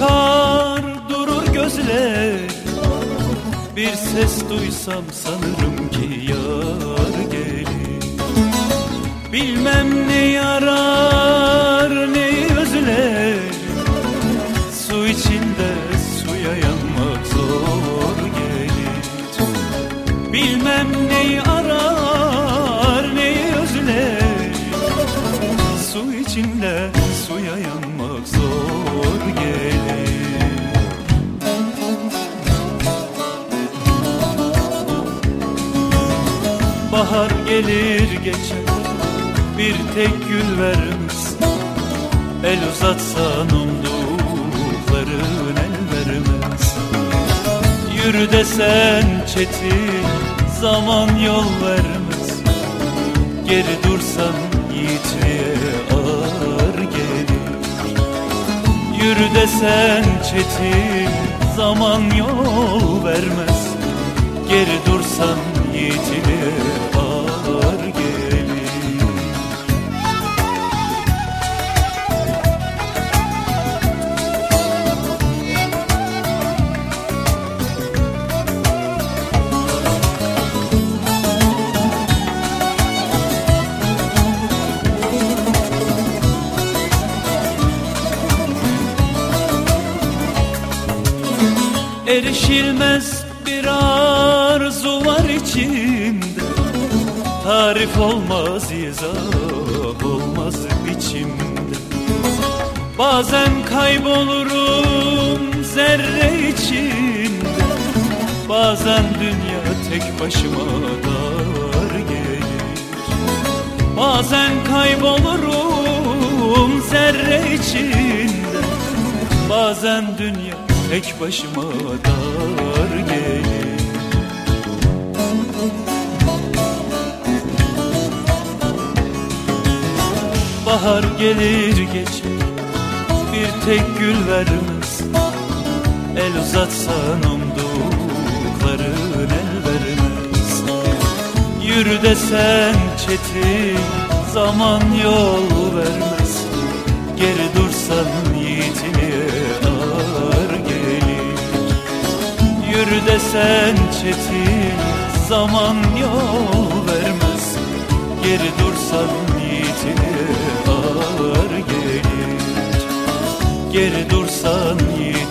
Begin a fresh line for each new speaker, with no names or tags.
bakar durur gözler. Bir ses duysam sanırım ki yar gelir. Bilmem ne yarar ne özler. Su içinde suya yanmak Bahar gelir geçer. Bir tek gül vermez. El uzatsan umdukların el vermez. Yürü desen çetin zaman yol vermez. Geri dursan yiğitliğe ağır gelir. Yürü desen çetin zaman yol vermez. Geri dursan yiğitliğe ağır gelir Erişilmez bir var içimde Tarif olmaz izah olmaz biçimde. Bazen kaybolurum zerre içinde. Bazen dünya tek başıma dar gelir. Bazen kaybolurum zerre içinde. Bazen dünya tek başıma dar gelir Bahar gelir geçer bir tek gül vermez. El uzatsan umdukların el vermez. Yürü desen çetin zaman yol vermez. Geri dursan yiğitliğe ağır gelir. Yürü desen çetin zaman yol vermez. Geri dursan yiğitliğe Geri dursan yiğitliğe